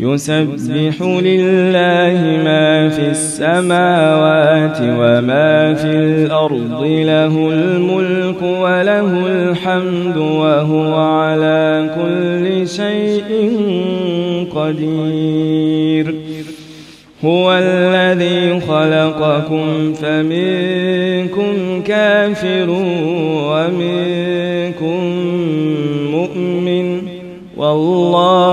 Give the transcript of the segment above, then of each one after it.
يسبح لله ما في السماوات وما في الأرض له الملك وله الحمد وهو على كل شيء قدير. هو الذي خلقكم فمنكم كافر ومنكم مؤمن والله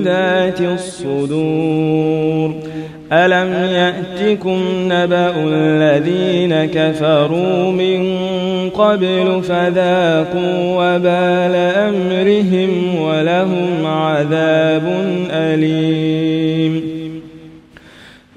بذات الصدور. ألم يأتكم نبأ الذين كفروا من قبل فذاقوا وبال أمرهم ولهم عذاب أليم.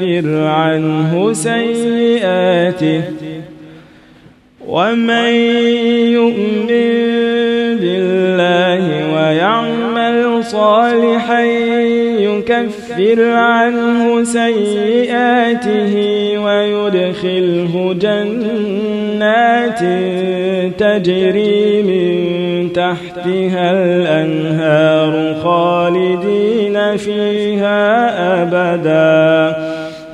يكفر عنه سيئاته ومن يؤمن بالله ويعمل صالحا يكفر عنه سيئاته ويدخله جنات تجري من تحتها الأنهار خالدين فيها أبدا